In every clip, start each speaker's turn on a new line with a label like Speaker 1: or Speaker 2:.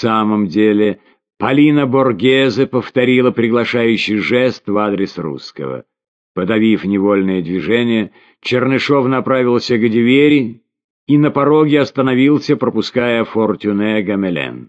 Speaker 1: Самом деле, Полина Боргезе повторила приглашающий жест в адрес русского. Подавив невольное движение, Чернышов направился к двери и на пороге остановился, пропуская Фортюне Гамелен.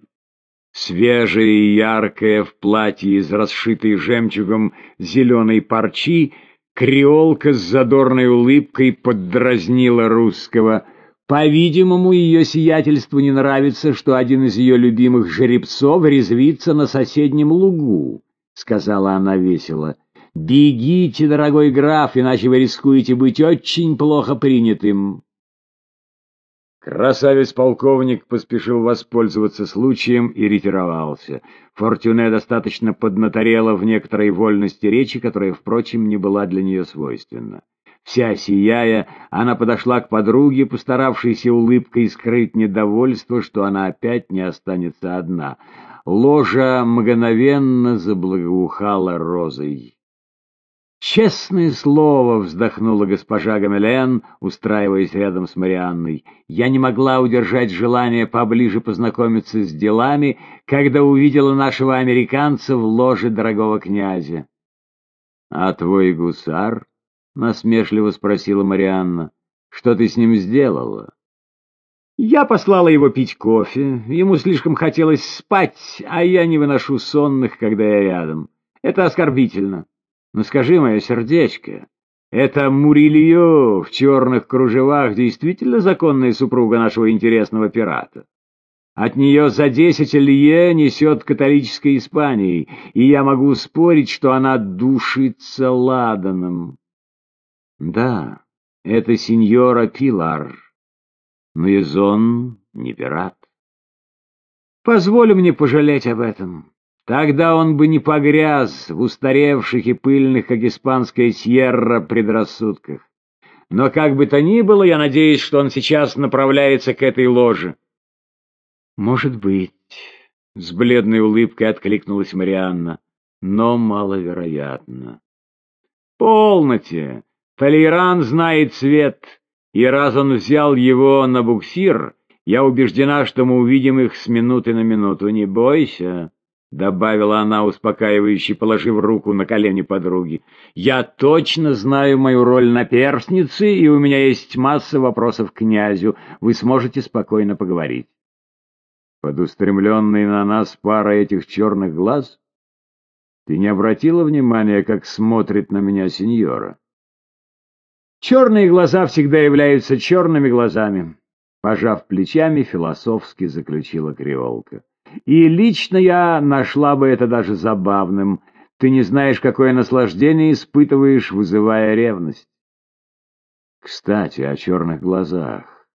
Speaker 1: Свежая и яркая в платье из расшитой жемчугом зеленой парчи, креолка с задорной улыбкой поддразнила русского. По-видимому, ее сиятельству не нравится, что один из ее любимых жеребцов резвится на соседнем лугу, — сказала она весело. «Бегите, дорогой граф, иначе вы рискуете быть очень плохо принятым». Красавец-полковник поспешил воспользоваться случаем и ретировался. Фортюне достаточно поднаторела в некоторой вольности речи, которая, впрочем, не была для нее свойственна. Вся сияя, она подошла к подруге, постаравшейся улыбкой скрыть недовольство, что она опять не останется одна. Ложа мгновенно заблагоухала розой. «Честное слово!» — вздохнула госпожа Гамелен, устраиваясь рядом с Марианной. «Я не могла удержать желание поближе познакомиться с делами, когда увидела нашего американца в ложе дорогого князя». «А твой гусар?» — насмешливо спросила Марианна. «Что ты с ним сделала?» «Я послала его пить кофе. Ему слишком хотелось спать, а я не выношу сонных, когда я рядом. Это оскорбительно». Но скажи, мое сердечко, это Мурильо в черных кружевах действительно законная супруга нашего интересного пирата? От нее за десять лье несет католической Испанией, и я могу спорить, что она душится ладаном. Да, это сеньора Пилар, но Изон не пират. Позволь мне пожалеть об этом. Тогда он бы не погряз в устаревших и пыльных, как испанская сьерра, предрассудках. Но как бы то ни было, я надеюсь, что он сейчас направляется к этой ложе. Может быть, — с бледной улыбкой откликнулась Марианна, — но маловероятно. Полноте! Толейран знает цвет, и раз он взял его на буксир, я убеждена, что мы увидим их с минуты на минуту. Не бойся. — добавила она, успокаивающе положив руку на колени подруги. «Я точно знаю мою роль на перстнице, и у меня есть масса вопросов к князю. Вы сможете спокойно поговорить». Под устремленной на нас парой этих черных глаз? Ты не обратила внимания, как смотрит на меня сеньора? Черные глаза всегда являются черными глазами. Пожав плечами, философски заключила креолка. И лично я нашла бы это даже забавным. Ты не знаешь, какое наслаждение испытываешь, вызывая ревность. Кстати, о черных глазах.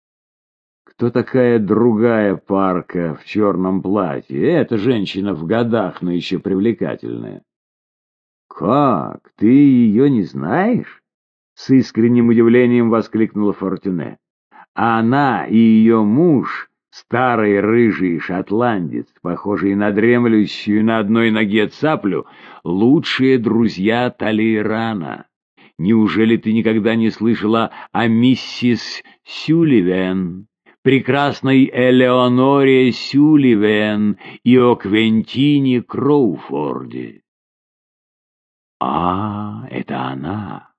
Speaker 1: Кто такая другая парка в черном платье? Эта женщина в годах, но еще привлекательная. Как? Ты ее не знаешь? С искренним удивлением воскликнула Фортюне. Она и ее муж Старый рыжий шотландец, похожий на дремлющую на одной ноге цаплю, лучшие друзья Талейрана. Неужели ты никогда не слышала о миссис Сюливен, прекрасной Элеоноре Сюливен и о Квентине Кроуфорде? А, это она.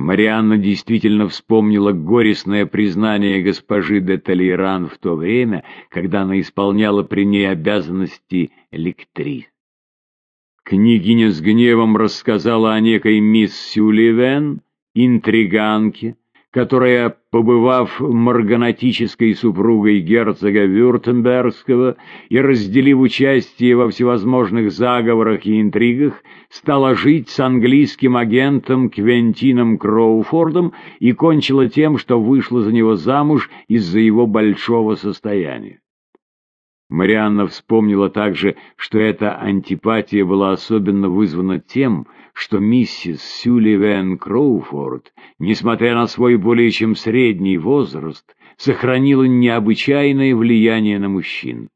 Speaker 1: Марианна действительно вспомнила горестное признание госпожи де Толейран в то время, когда она исполняла при ней обязанности лектри. Княгиня с гневом рассказала о некой мисс Сюливен, интриганке, которая, побывав марганатической супругой герцога Вюртембергского и разделив участие во всевозможных заговорах и интригах, стала жить с английским агентом Квентином Кроуфордом и кончила тем, что вышла за него замуж из-за его большого состояния. Марианна вспомнила также, что эта антипатия была особенно вызвана тем, что миссис Сюливен Кроуфорд, несмотря на свой более чем средний возраст, сохранила необычайное влияние на мужчин.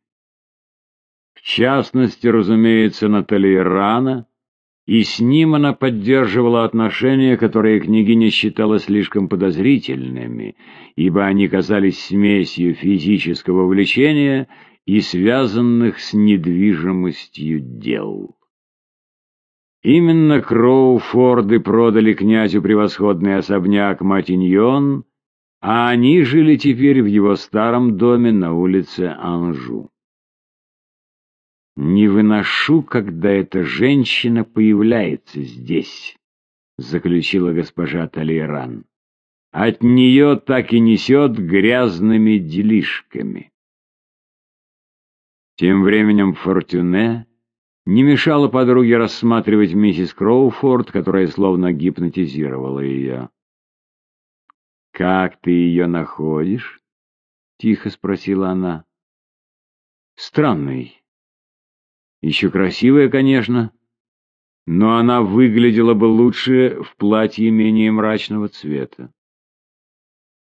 Speaker 1: В частности, разумеется, на Толейрана, и с ним она поддерживала отношения, которые княгиня считала слишком подозрительными, ибо они казались смесью физического влечения и связанных с недвижимостью дел. Именно Кроуфорды продали князю превосходный особняк Матиньон, а они жили теперь в его старом доме на улице Анжу. «Не выношу, когда эта женщина появляется здесь», — заключила госпожа Талейран. «От нее так и несет грязными делишками». Тем временем Фортюне не мешало подруге рассматривать миссис Кроуфорд, которая словно гипнотизировала ее. «Как ты ее находишь?» — тихо спросила она. «Странный. Еще красивая, конечно, но она выглядела бы лучше в платье менее мрачного цвета».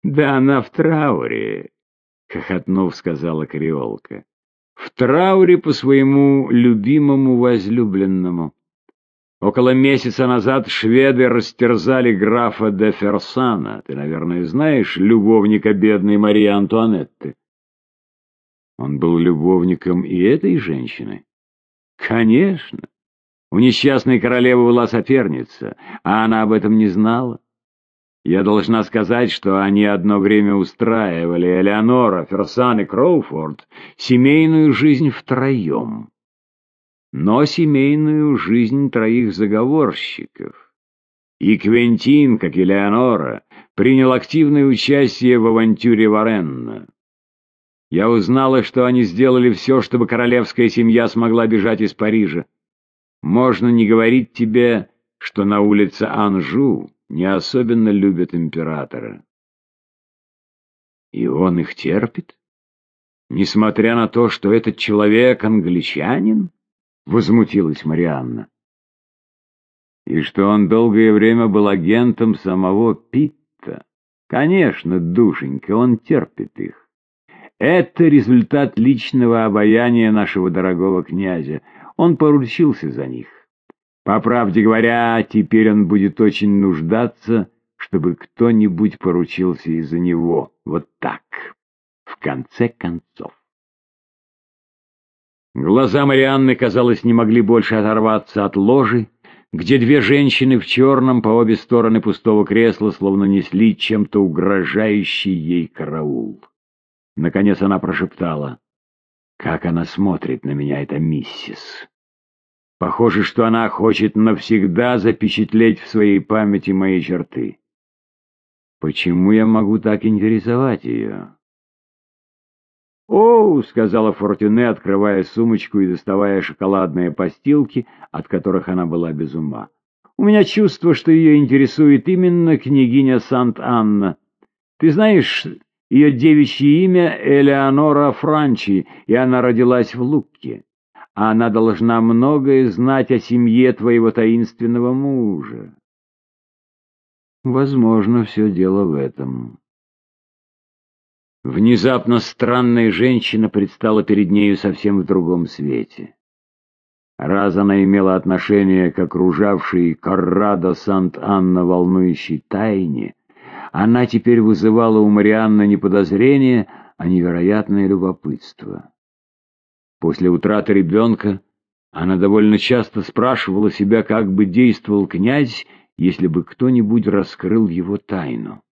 Speaker 1: «Да она в трауре», — хохотнув, сказала Кореолка в трауре по своему любимому возлюбленному. Около месяца назад шведы растерзали графа де Ферсана. Ты, наверное, знаешь любовника бедной Марии Антуанетты. Он был любовником и этой женщины? Конечно. У несчастной королевы была соперница, а она об этом не знала. Я должна сказать, что они одно время устраивали, Элеонора, Ферсан и Кроуфорд, семейную жизнь втроем. Но семейную жизнь троих заговорщиков. И Квентин, как и Леонора, принял активное участие в авантюре Варенна. Я узнала, что они сделали все, чтобы королевская семья смогла бежать из Парижа. Можно не говорить тебе, что на улице Анжу не особенно любят императора. И он их терпит? Несмотря на то, что этот человек англичанин? Возмутилась Марианна. И что он долгое время был агентом самого Питта? Конечно, душенька, он терпит их. Это результат личного обаяния нашего дорогого князя. Он поручился за них. По правде говоря, теперь он будет очень нуждаться, чтобы кто-нибудь поручился из-за него. Вот так. В конце концов. Глаза Марианны, казалось, не могли больше оторваться от ложи, где две женщины в черном по обе стороны пустого кресла словно несли чем-то угрожающий ей караул. Наконец она прошептала. «Как она смотрит на меня, эта миссис!» Похоже, что она хочет навсегда запечатлеть в своей памяти мои черты. Почему я могу так интересовать ее? «О!» — сказала Фортюне, открывая сумочку и доставая шоколадные постилки, от которых она была без ума. «У меня чувство, что ее интересует именно княгиня Сант-Анна. Ты знаешь, ее девичье имя Элеонора Франчи, и она родилась в Лукке а она должна многое знать о семье твоего таинственного мужа. Возможно, все дело в этом. Внезапно странная женщина предстала перед нею совсем в другом свете. Раз она имела отношение к окружавшей Коррадо Сант-Анна волнующей тайне, она теперь вызывала у Марианны не подозрение, а невероятное любопытство. После утраты ребенка она довольно часто спрашивала себя, как бы действовал князь, если бы кто-нибудь раскрыл его тайну.